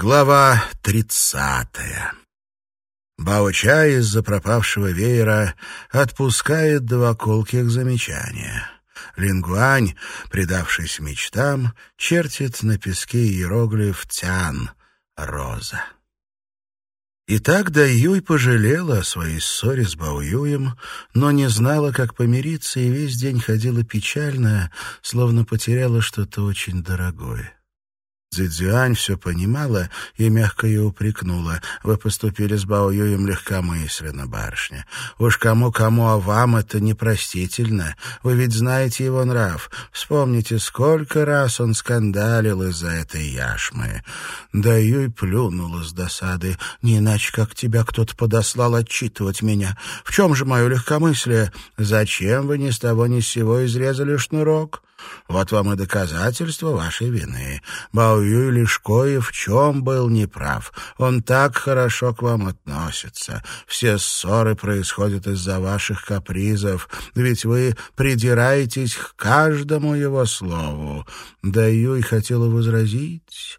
Глава тридцатая. Бао-чай из-за пропавшего веера отпускает два колких замечания. Лингуань, предавшись мечтам, чертит на песке иероглиф «Тян» — «Роза». Итак, Даюй пожалела о своей ссоре с Баоюем, но не знала, как помириться, и весь день ходила печальная, словно потеряла что-то очень дорогое. Цзюань все понимала и мягко ее упрекнула. «Вы поступили с Бао Юем легкомысленно, барышня. Уж кому-кому, а вам это непростительно. Вы ведь знаете его нрав. Вспомните, сколько раз он скандалил из-за этой яшмы». Да Юй плюнула с досады. «Не иначе, как тебя кто-то подослал отчитывать меня. В чем же мое легкомыслие? Зачем вы ни с того ни с сего изрезали шнурок?» Вот вам и доказательство вашей вины. Баоюй Лешкоев в чем был неправ. Он так хорошо к вам относится. Все ссоры происходят из-за ваших капризов, ведь вы придираетесь к каждому его слову. Да Юй хотела возразить,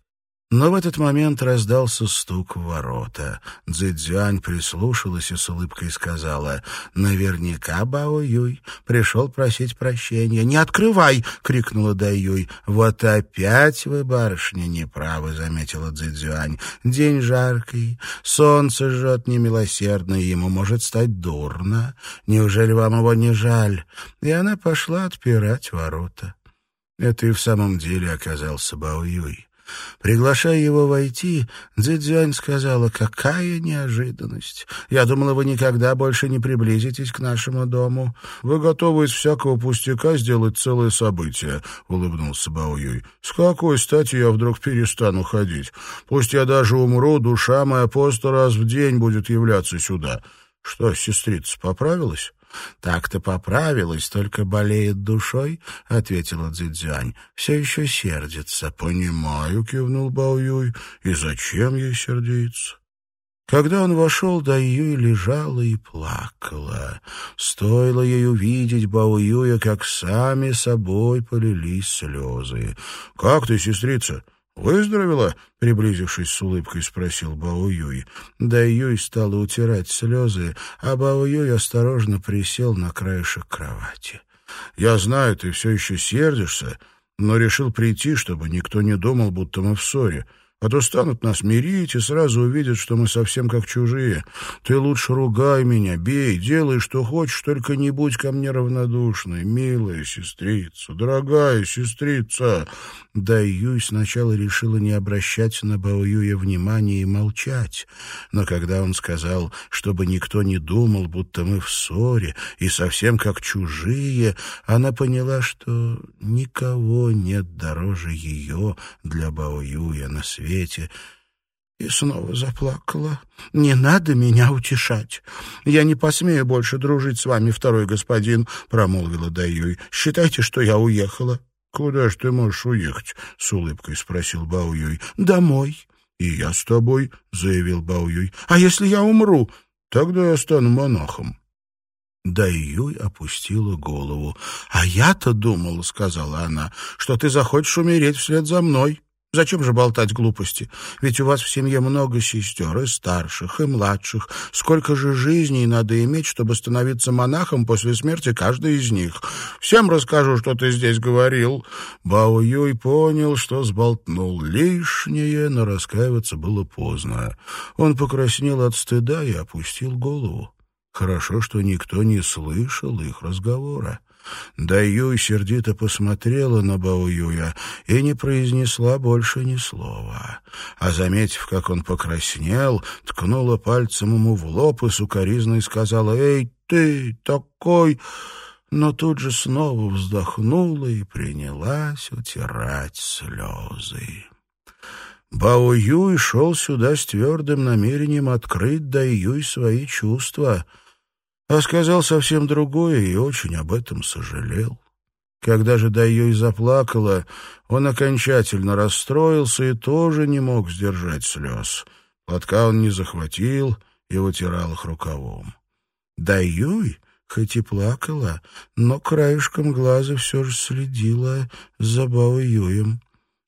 но в этот момент раздался стук в ворота. Цзэцзюань прислушалась и с улыбкой сказала, «Наверняка Бао Юй пришел просить прощения». «Не открывай!» — крикнула Дай Юй. «Вот опять вы, барышня, неправы», — заметила Цзэцзюань. «День жаркий, солнце жжет немилосердно, и ему может стать дурно. Неужели вам его не жаль?» И она пошла отпирать ворота. Это и в самом деле оказался Бао Юй. Приглашая его войти, Цзэцзюань сказала, «Какая неожиданность! Я думала, вы никогда больше не приблизитесь к нашему дому. Вы готовы из всякого пустяка сделать целое событие», — улыбнулся Бао Юй. «С какой стати я вдруг перестану ходить? Пусть я даже умру, душа моя по сто раз в день будет являться сюда. Что, сестрица, поправилась?» «Так-то поправилась, только болеет душой», — ответила Цзэцзюань. «Все еще сердится». «Понимаю», — кивнул Бао Юй. «И зачем ей сердиться?» Когда он вошел, Даюй лежала и плакала. Стоило ей увидеть Бао Юя, как сами собой полились слезы. «Как ты, сестрица?» «Выздоровела?» — приблизившись с улыбкой, спросил Бао Юй. Да Юй стала утирать слезы, а Бао Юй осторожно присел на краешек кровати. «Я знаю, ты все еще сердишься, но решил прийти, чтобы никто не думал, будто мы в ссоре. А то станут нас мирить и сразу увидят, что мы совсем как чужие. Ты лучше ругай меня, бей, делай, что хочешь, только не будь ко мне равнодушной, милая сестрица, дорогая сестрица». Да Юй сначала решила не обращать на Бао внимания и молчать. Но когда он сказал, чтобы никто не думал, будто мы в ссоре и совсем как чужие, она поняла, что никого нет дороже ее для Бао на свете свете и снова заплакала. «Не надо меня утешать. Я не посмею больше дружить с вами, второй господин», — промолвила Даюй. «Считайте, что я уехала». «Куда ж ты можешь уехать?» — с улыбкой спросил Баоюй. «Домой». «И я с тобой», — заявил Баоюй. «А если я умру?» «Тогда я стану монахом». Даюй опустила голову. «А я-то думала, — сказала она, — что ты захочешь умереть вслед за мной». Зачем же болтать глупости? Ведь у вас в семье много сестер, и старших, и младших. Сколько же жизней надо иметь, чтобы становиться монахом после смерти каждой из них? Всем расскажу, что ты здесь говорил». Бао Юй понял, что сболтнул лишнее, но раскаиваться было поздно. Он покраснел от стыда и опустил голову. Хорошо, что никто не слышал их разговора. Даюй сердито посмотрела на Баоюя и не произнесла больше ни слова. А, заметив, как он покраснел, ткнула пальцем ему в лоб и сукоризной сказала «Эй, ты такой...» но тут же снова вздохнула и принялась утирать слезы. Бао Юй шел сюда с твердым намерением открыть Дай Юй свои чувства — а сказал совсем другое и очень об этом сожалел. Когда же Дайюй заплакала, он окончательно расстроился и тоже не мог сдержать слез. Платка он не захватил и вытирал их рукавом. Дайюй, хоть и плакала, но краешком глаза все же следила за Бао Юем.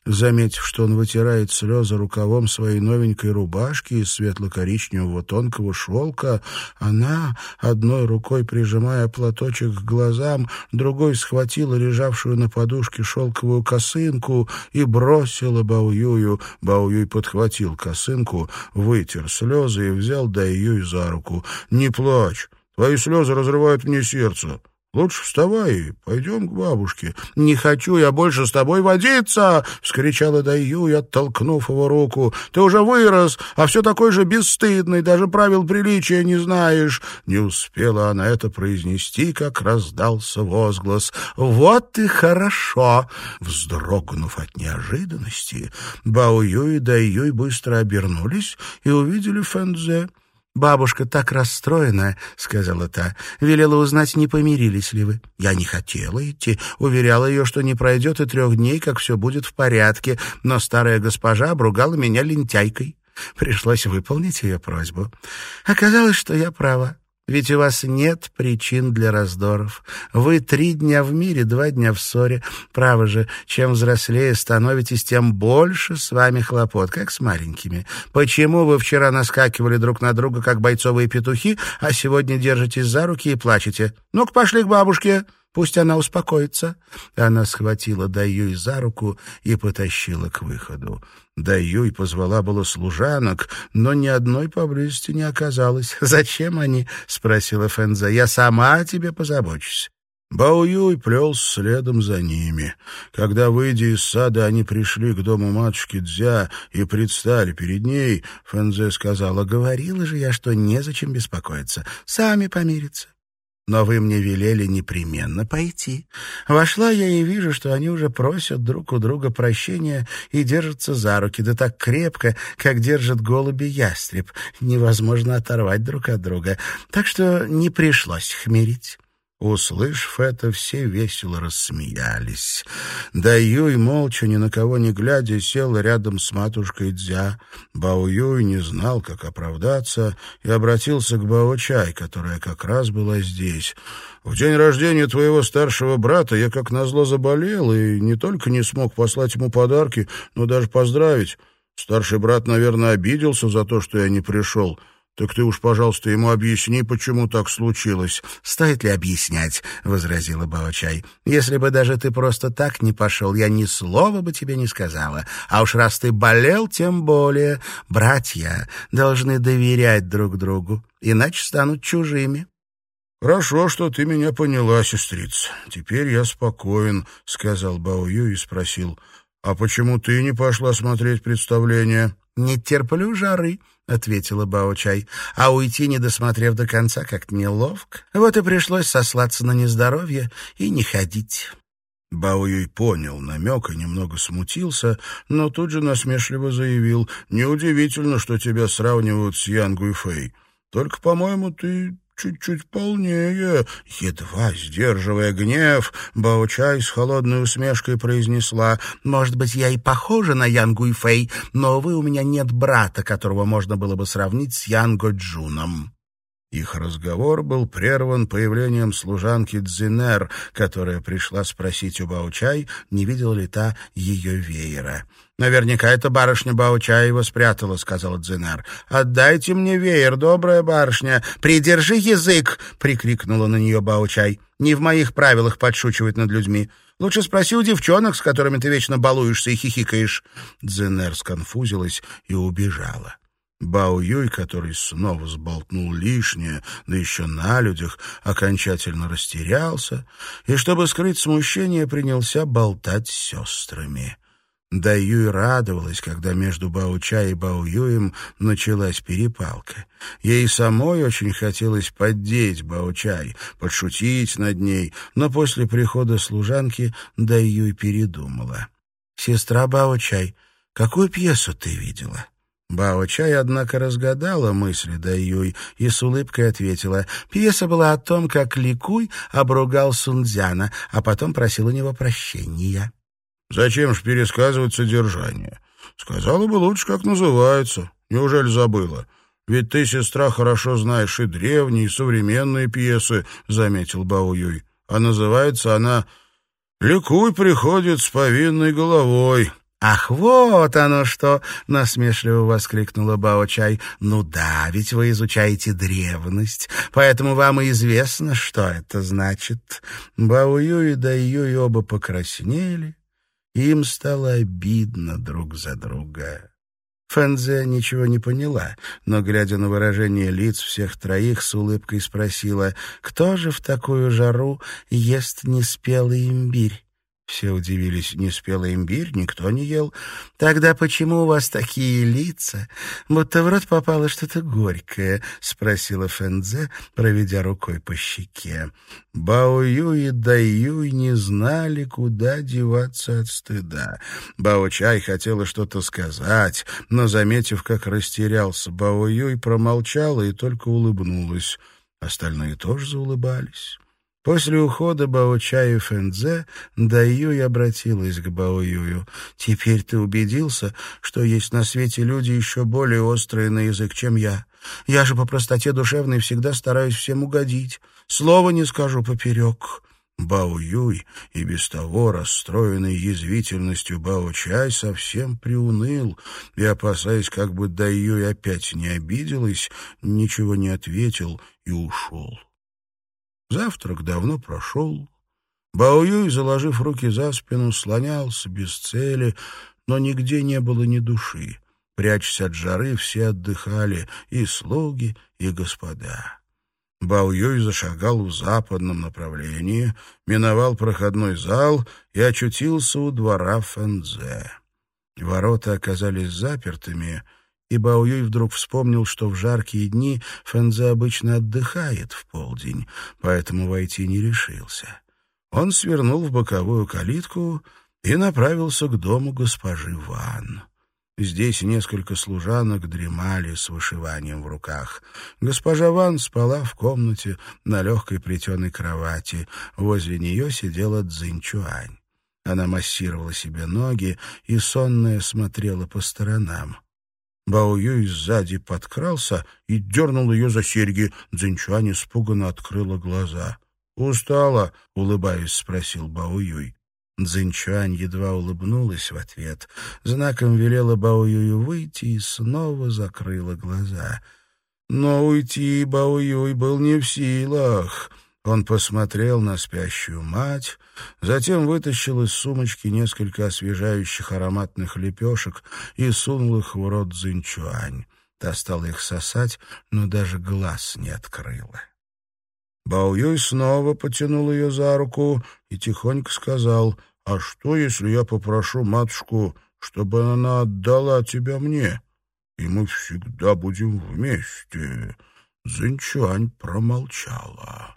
Заметив, что он вытирает слезы рукавом своей новенькой рубашки из светло-коричневого тонкого шелка, она, одной рукой прижимая платочек к глазам, другой схватила лежавшую на подушке шелковую косынку и бросила Баоюю. Баоюй подхватил косынку, вытер слезы и взял Даюй за руку. «Не плачь, твои слезы разрывают мне сердце». Лучше вставай пойдем к бабушке. — Не хочу я больше с тобой водиться! — вскричала Даюй, оттолкнув его руку. — Ты уже вырос, а все такой же бесстыдный, даже правил приличия не знаешь. Не успела она это произнести, как раздался возглас. — Вот и хорошо! Вздрогнув от неожиданности, Бао и Даюй быстро обернулись и увидели Фэнзе. «Бабушка так расстроена», — сказала та. «Велела узнать, не помирились ли вы». Я не хотела идти. Уверяла ее, что не пройдет и трех дней, как все будет в порядке. Но старая госпожа обругала меня лентяйкой. Пришлось выполнить ее просьбу. Оказалось, что я права. Ведь у вас нет причин для раздоров. Вы три дня в мире, два дня в ссоре. Право же, чем взрослее становитесь, тем больше с вами хлопот, как с маленькими. Почему вы вчера наскакивали друг на друга, как бойцовые петухи, а сегодня держитесь за руки и плачете? Ну-ка, пошли к бабушке. Пусть она успокоится. Она схватила Даюй за руку и потащила к выходу. Даюй позвала было служанок, но ни одной поблизости не оказалось. «Зачем они?» — спросила Фэнза. «Я сама о тебе позабочусь». Баоюй плел следом за ними. Когда, выйдя из сада, они пришли к дому матушки Дзя и предстали перед ней, Фэнзе сказала, «Говорила же я, что незачем беспокоиться. Сами помирятся но вы мне велели непременно пойти. Вошла я и вижу, что они уже просят друг у друга прощения и держатся за руки, да так крепко, как держит голуби ястреб. Невозможно оторвать друг от друга. Так что не пришлось их. Услышав это, все весело рассмеялись. Да Юй, молча, ни на кого не глядя, сел рядом с матушкой Дзя. Бао Юй не знал, как оправдаться, и обратился к Бао Чай, которая как раз была здесь. «В день рождения твоего старшего брата я как назло заболел, и не только не смог послать ему подарки, но даже поздравить. Старший брат, наверное, обиделся за то, что я не пришел». «Так ты уж, пожалуйста, ему объясни, почему так случилось». «Стоит ли объяснять?» — возразила Баочай. «Если бы даже ты просто так не пошел, я ни слова бы тебе не сказала. А уж раз ты болел, тем более. Братья должны доверять друг другу, иначе станут чужими». «Хорошо, что ты меня поняла, сестрица. Теперь я спокоен», — сказал Баою и спросил. «А почему ты не пошла смотреть представление?» «Не терплю жары», — ответила Бао-чай. «А уйти, не досмотрев до конца, как неловко. Вот и пришлось сослаться на нездоровье и не ходить». Бао Юй понял намек и немного смутился, но тут же насмешливо заявил, «Неудивительно, что тебя сравнивают с Ян Гуйфэй. Только, по-моему, ты чуть-чуть полнее». Едва сдерживая гнев, Баучай с холодной усмешкой произнесла, «Может быть, я и похожа на Ян Гуйфэй, но, вы у меня нет брата, которого можно было бы сравнить с Ян Годжуном». Их разговор был прерван появлением служанки Дзинер, которая пришла спросить у Баучай, не видел ли та ее веера. «Наверняка эта барышня Баучай его спрятала», — сказала Дзинер. «Отдайте мне веер, добрая барышня!» «Придержи язык!» — прикрикнула на нее Баучай. «Не в моих правилах подшучивать над людьми. Лучше спроси у девчонок, с которыми ты вечно балуешься и хихикаешь». Дзинер сконфузилась и убежала. Бао Юй, который снова сболтнул лишнее, да еще на людях, окончательно растерялся и, чтобы скрыть смущение, принялся болтать с сестрами. Да Юй радовалась, когда между Бао Чай и Бао Юем началась перепалка. Ей самой очень хотелось поддеть Бао Чай, подшутить над ней, но после прихода служанки Да Юй передумала. «Сестра Бао Чай, какую пьесу ты видела?» Бао-чай, однако, разгадала мысли Даюй и с улыбкой ответила. Пьеса была о том, как Ликуй обругал Сунцзяна, а потом просил у него прощения. «Зачем ж пересказывать содержание? Сказала бы лучше, как называется. Неужели забыла? Ведь ты, сестра, хорошо знаешь и древние, и современные пьесы», — заметил Бао-юй. «А называется она «Ликуй приходит с повинной головой». «Ах, вот оно что!» — насмешливо воскликнула Бао-чай. «Ну да, ведь вы изучаете древность, поэтому вам и известно, что это значит». Бао-юй и Дай-юй оба покраснели, им стало обидно друг за друга. Фэнзе ничего не поняла, но, глядя на выражение лиц всех троих, с улыбкой спросила, «Кто же в такую жару ест неспелый имбирь?» Все удивились, не спелый имбирь никто не ел. «Тогда почему у вас такие лица, будто в рот попало что-то горькое?» — спросила Фэнзе, проведя рукой по щеке. Бао-Ю и Дай-Юй не знали, куда деваться от стыда. Бао-Чай хотела что-то сказать, но, заметив, как растерялся Бао-Юй, промолчала и только улыбнулась. Остальные тоже заулыбались. После ухода Бао-Чая и Фэнзе Даюй обратилась к Бао-Юю. «Теперь ты убедился, что есть на свете люди еще более острые на язык, чем я. Я же по простоте душевной всегда стараюсь всем угодить. Слова не скажу поперек». Бао-Юй, и без того расстроенный язвительностью Бао-Чай, совсем приуныл и, опасаясь, как бы Дай-Юй опять не обиделась, ничего не ответил и ушел. Завтрак давно прошел. Баоюй, заложив руки за спину, слонялся без цели, но нигде не было ни души. Прячась от жары, все отдыхали, и слуги, и господа. Баоюй зашагал в западном направлении, миновал проходной зал и очутился у двора Фэнзе. Ворота оказались запертыми — и Баоюй вдруг вспомнил, что в жаркие дни Фэнзе обычно отдыхает в полдень, поэтому войти не решился. Он свернул в боковую калитку и направился к дому госпожи Ван. Здесь несколько служанок дремали с вышиванием в руках. Госпожа Ван спала в комнате на легкой плетеной кровати. Возле нее сидела Цзиньчуань. Она массировала себе ноги и сонная смотрела по сторонам. Бао Юй сзади подкрался и дернул ее за серьги. Цзиньчуань испуганно открыла глаза. «Устала?» — улыбаясь, спросил Бао Юй. Цзиньчуань едва улыбнулась в ответ, знаком велела Бао Юю выйти и снова закрыла глаза. Но уйти Бао Юй был не в силах. Он посмотрел на спящую мать, затем вытащил из сумочки несколько освежающих ароматных лепешек и сунул их в рот Зинчуань. Та стала их сосать, но даже глаз не открыла. Бао Юй снова потянул ее за руку и тихонько сказал, «А что, если я попрошу матушку, чтобы она отдала тебя мне, и мы всегда будем вместе?» Зинчуань промолчала.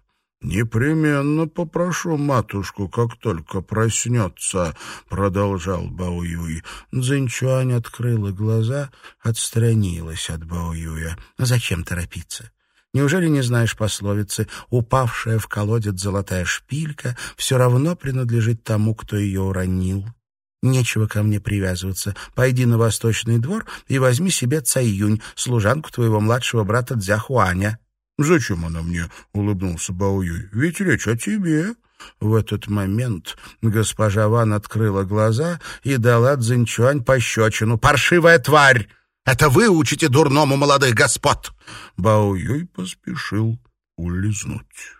«Непременно попрошу матушку, как только проснется», — продолжал Баоюй. Цзиньчуань открыла глаза, отстранилась от Баоюя. «Зачем торопиться? Неужели не знаешь пословицы «упавшая в колодец золотая шпилька» все равно принадлежит тому, кто ее уронил?» Нечего ко мне привязываться. Пойди на восточный двор и возьми себе Цаюнь, служанку твоего младшего брата Дзяхуаня. «Зачем она мне?» — улыбнулся Баоюй. «Ведь речь о тебе». В этот момент госпожа Ван открыла глаза и дала Цзиньчуань пощечину. «Паршивая тварь! Это вы учите дурному молодых господ!» Баоюй поспешил улизнуть.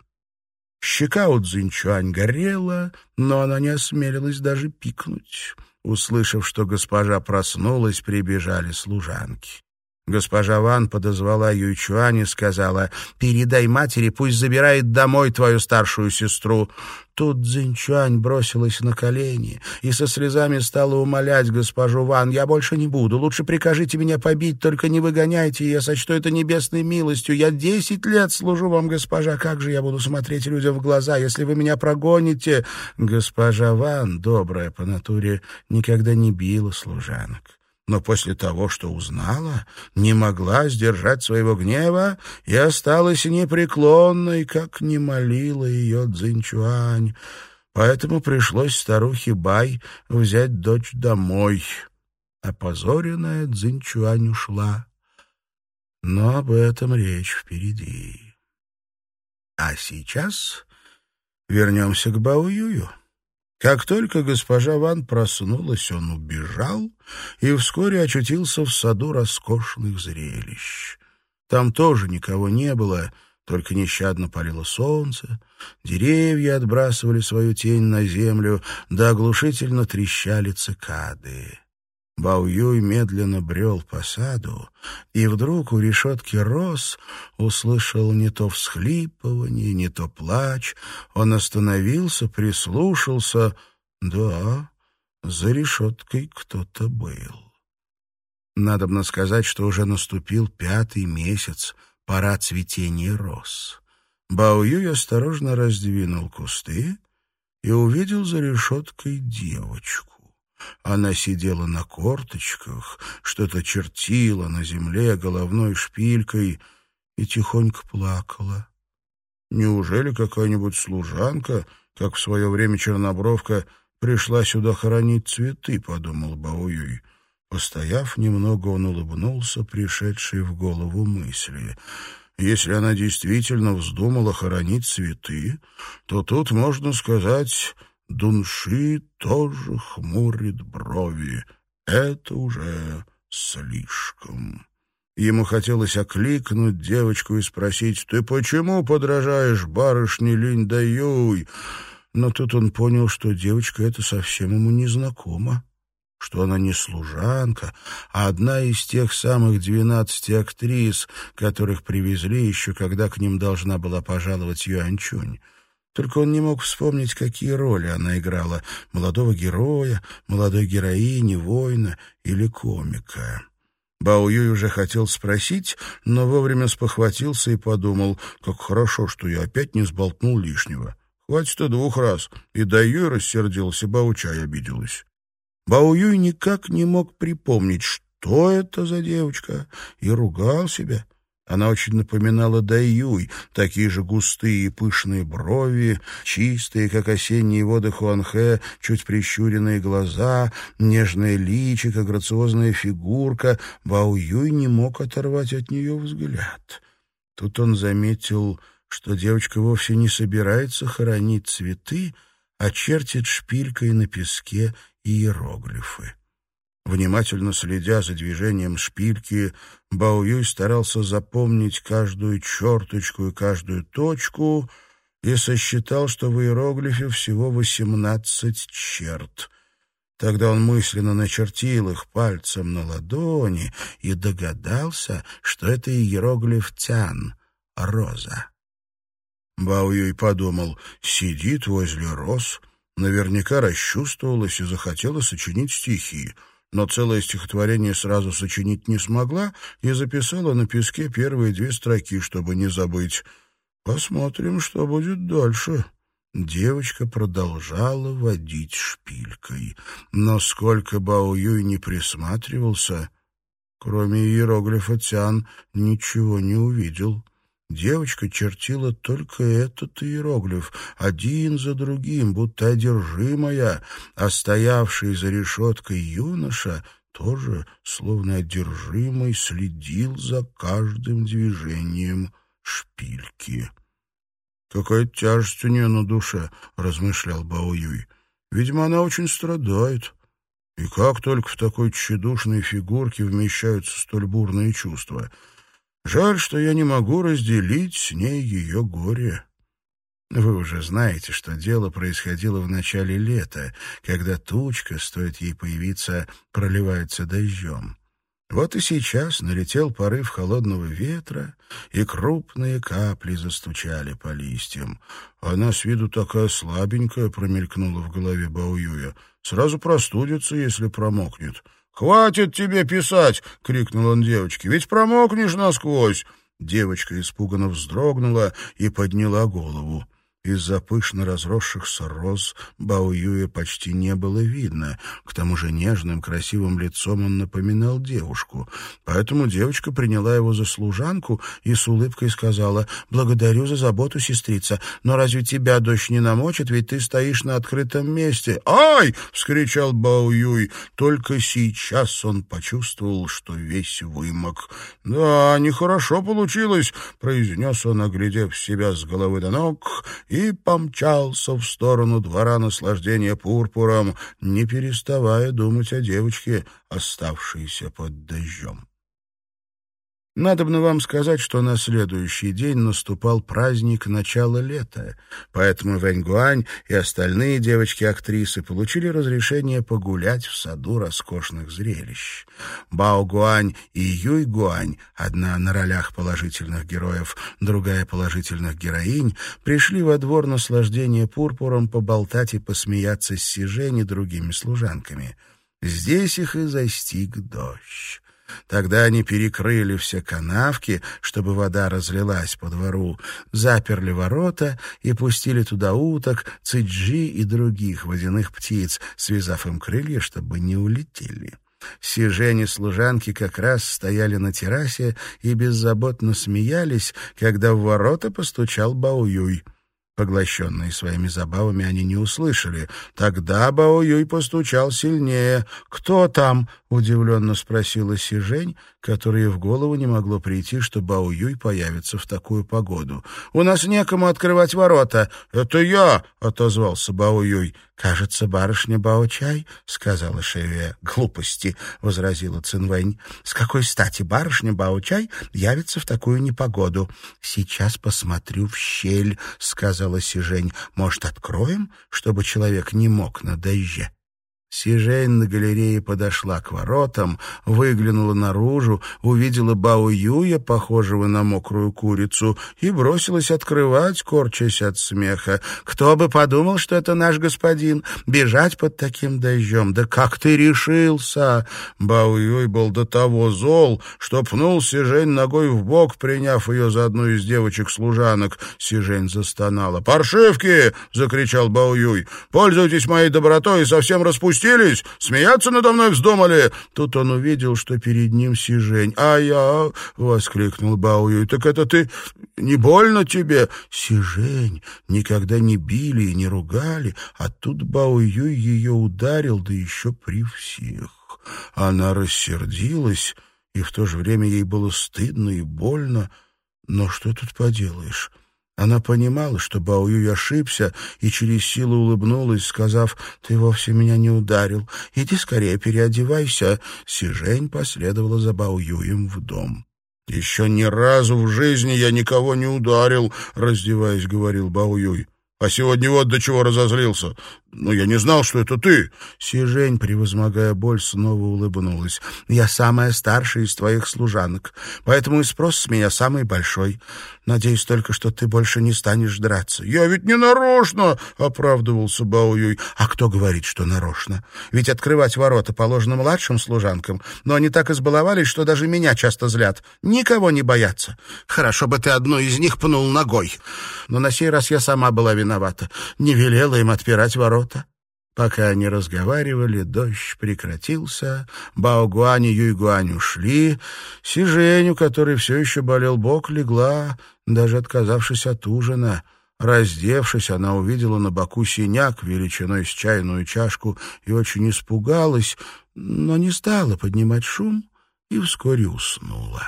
Щека у Цзиньчуань горела, но она не осмелилась даже пикнуть. Услышав, что госпожа проснулась, прибежали служанки. Госпожа Ван подозвала Юйчуань и сказала, «Передай матери, пусть забирает домой твою старшую сестру». Тут Цзиньчуань бросилась на колени и со слезами стала умолять госпожу Ван, «Я больше не буду, лучше прикажите меня побить, только не выгоняйте, я сочту это небесной милостью. Я десять лет служу вам, госпожа, как же я буду смотреть людям в глаза, если вы меня прогоните?» Госпожа Ван, добрая по натуре, никогда не била служанок но после того, что узнала, не могла сдержать своего гнева и осталась непреклонной, как не молила ее Цзиньчуань. Поэтому пришлось старухе Бай взять дочь домой. Опозоренная Цзиньчуань ушла. Но об этом речь впереди. А сейчас вернемся к Баоюю. Как только госпожа Ван проснулась, он убежал и вскоре очутился в саду роскошных зрелищ. Там тоже никого не было, только нещадно палило солнце, деревья отбрасывали свою тень на землю, да оглушительно трещали цикады. Баоюй медленно брел по саду, и вдруг у решетки роз услышал не то всхлипывание, не то плач. Он остановился, прислушался. Да, за решеткой кто-то был. Надобно сказать, что уже наступил пятый месяц, пора цветения роз. Баоюй осторожно раздвинул кусты и увидел за решеткой девочку. Она сидела на корточках, что-то чертила на земле головной шпилькой и тихонько плакала. Неужели какая-нибудь служанка, как в свое время Чернобровка, пришла сюда хоронить цветы, — подумал Бауюй. Постояв немного, он улыбнулся, пришедшей в голову мысли. Если она действительно вздумала хоронить цветы, то тут, можно сказать, Дунши тоже хмурит брови. Это уже слишком. Ему хотелось окликнуть девочку и спросить, «Ты почему подражаешь барышне Линь Даюй?» Но тут он понял, что девочка эта совсем ему не знакома, что она не служанка, а одна из тех самых двенадцати актрис, которых привезли еще, когда к ним должна была пожаловать Юанчунь. Только он не мог вспомнить, какие роли она играла — молодого героя, молодой героини, воина или комика. Бао Юй уже хотел спросить, но вовремя спохватился и подумал, как хорошо, что я опять не сболтнул лишнего. Хватит и двух раз. И Дай Юй рассердился, Бао Чай обиделась. Бао Юй никак не мог припомнить, что это за девочка, и ругал себя. Она очень напоминала Даюй, такие же густые и пышные брови, чистые, как осенние воды Хуанхэ, чуть прищуренные глаза, нежное личико, грациозная фигурка. Бао Юй не мог оторвать от нее взгляд. Тут он заметил, что девочка вовсе не собирается хоронить цветы, а чертит шпилькой на песке иероглифы. Внимательно следя за движением шпильки, Бао Юй старался запомнить каждую черточку и каждую точку и сосчитал, что в иероглифе всего восемнадцать черт. Тогда он мысленно начертил их пальцем на ладони и догадался, что это иероглиф «тян» — «роза». Бао Юй подумал, сидит возле роз, наверняка расчувствовалась и захотела сочинить стихи — но целое стихотворение сразу сочинить не смогла и записала на песке первые две строки, чтобы не забыть. Посмотрим, что будет дальше. Девочка продолжала водить шпилькой. Но сколько Бао Юй не присматривался, кроме иероглифа Тян, ничего не увидел. Девочка чертила только этот иероглиф, один за другим, будто одержимая, а стоявший за решеткой юноша тоже, словно одержимый, следил за каждым движением шпильки. «Какая тяжесть у нее на душе», — размышлял Бао Юй. «Видимо, она очень страдает. И как только в такой тщедушной фигурке вмещаются столь бурные чувства». Жаль, что я не могу разделить с ней ее горе. Вы уже знаете, что дело происходило в начале лета, когда тучка, стоит ей появиться, проливается дождем. Вот и сейчас налетел порыв холодного ветра, и крупные капли застучали по листьям. Она с виду такая слабенькая, промелькнула в голове Бауюя. Сразу простудится, если промокнет. «Хватит тебе писать!» — крикнул он девочке. «Ведь промокнешь насквозь!» Девочка испуганно вздрогнула и подняла голову. Из-за пышно разросшихся роз Баоюя почти не было видно. К тому же нежным, красивым лицом он напоминал девушку. Поэтому девочка приняла его за служанку и с улыбкой сказала «Благодарю за заботу, сестрица, но разве тебя дождь не намочит, ведь ты стоишь на открытом месте?» «Ай!» — вскричал Баоюй. Только сейчас он почувствовал, что весь вымок. «Да, нехорошо получилось», — произнес он, оглядев себя с головы до ног, и помчался в сторону двора наслаждения пурпуром, не переставая думать о девочке, оставшейся под дождем. Надобно вам сказать, что на следующий день наступал праздник начала лета, поэтому Вэньгуань и остальные девочки-актрисы получили разрешение погулять в саду роскошных зрелищ. Бао Гуань и Юй Гуань, одна на ролях положительных героев, другая положительных героинь, пришли во двор наслаждения пурпуром поболтать и посмеяться с Сижень и другими служанками. Здесь их и застиг дождь. Тогда они перекрыли все канавки, чтобы вода разлилась по двору, заперли ворота и пустили туда уток, цыджи и других водяных птиц, связав им крылья, чтобы не улетели. Все жени-служанки как раз стояли на террасе и беззаботно смеялись, когда в ворота постучал Бауюй. Поглощенные своими забавами, они не услышали. Тогда Бао Юй постучал сильнее. «Кто там?» — удивленно спросила Сижень, которой в голову не могло прийти, что Бао Юй появится в такую погоду. «У нас некому открывать ворота». «Это я!» — отозвался Бао Юй. «Кажется, барышня Бао-чай», — сказала Шеве. «Глупости», — возразила Цинвэнь. «С какой стати барышня Бао-чай явится в такую непогоду?» «Сейчас посмотрю в щель», — сказала Сижень. «Может, откроем, чтобы человек не мог на дожде?» Сижень на галерее подошла к воротам, выглянула наружу, увидела Бао Юя, похожего на мокрую курицу, и бросилась открывать, корчась от смеха. «Кто бы подумал, что это наш господин? Бежать под таким дождем? Да как ты решился?» Бао Юй был до того зол, что пнул Сижень ногой в бок, приняв ее за одну из девочек-служанок. Сижень застонала. «Паршивки!» — закричал Бао Юй. «Пользуйтесь моей добротой и совсем распустите распустились? Смеяться надо мной вздумали?» Тут он увидел, что перед ним Сижень. «А я...» — воскликнул Баую. «Так это ты... Не больно тебе?» Сижень никогда не били и не ругали, а тут Баую ее ударил, да еще при всех. Она рассердилась, и в то же время ей было стыдно и больно. Но что тут поделаешь? Она понимала, что Баоюй ошибся, и через силу улыбнулась, сказав, «Ты вовсе меня не ударил. Иди скорее переодевайся». Сижень последовала за Баоюем в дом. «Еще ни разу в жизни я никого не ударил», — раздеваясь, говорил Баоюй. «А сегодня вот до чего разозлился. «Но я не знал, что это ты!» Сижень, превозмогая боль, снова улыбнулась. «Я самая старшая из твоих служанок, поэтому и спрос с меня самый большой. Надеюсь только, что ты больше не станешь драться». «Я ведь не нарочно!» — оправдывался Баоюй. «А кто говорит, что нарочно? Ведь открывать ворота положено младшим служанкам, но они так избаловались, что даже меня часто злят. Никого не боятся. Хорошо бы ты одну из них пнул ногой. Но на сей раз я сама была виновата. Не велела им отпирать ворота ворота. Пока они разговаривали, дождь прекратился, Баогуань и Юйгуань ушли, Сижень, у которой все еще болел бок, легла, даже отказавшись от ужина. Раздевшись, она увидела на боку синяк величиной с чайную чашку и очень испугалась, но не стала поднимать шум и вскоре уснула.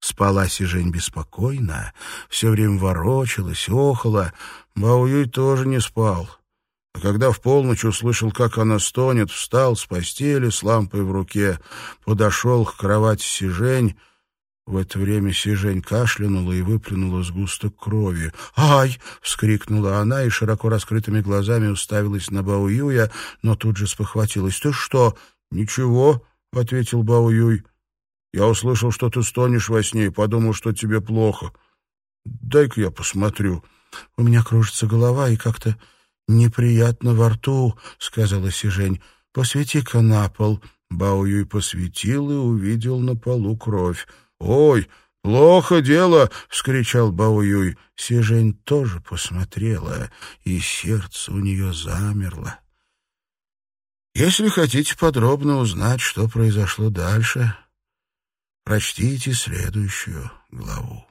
Спала Сижень беспокойно, все время ворочалась, охала. Баоюй тоже не спал. А когда в полночь услышал, как она стонет, встал с постели с лампой в руке, подошел к кровати Сижень. В это время Сижень кашлянула и выплюнула сгусток крови. «Ай!» — вскрикнула она и широко раскрытыми глазами уставилась на Баоюя, но тут же спохватилась. «Ты что?» «Ничего», — ответил Баоюй. «Я услышал, что ты стонешь во сне и подумал, что тебе плохо. Дай-ка я посмотрю». «У меня кружится голова и как-то «Неприятно во рту», — сказала Сижень. «Посвети-ка на пол». Баоюй посветил и увидел на полу кровь. «Ой, плохо дело!» — вскричал Баоюй. Сижень тоже посмотрела, и сердце у нее замерло. Если хотите подробно узнать, что произошло дальше, прочтите следующую главу.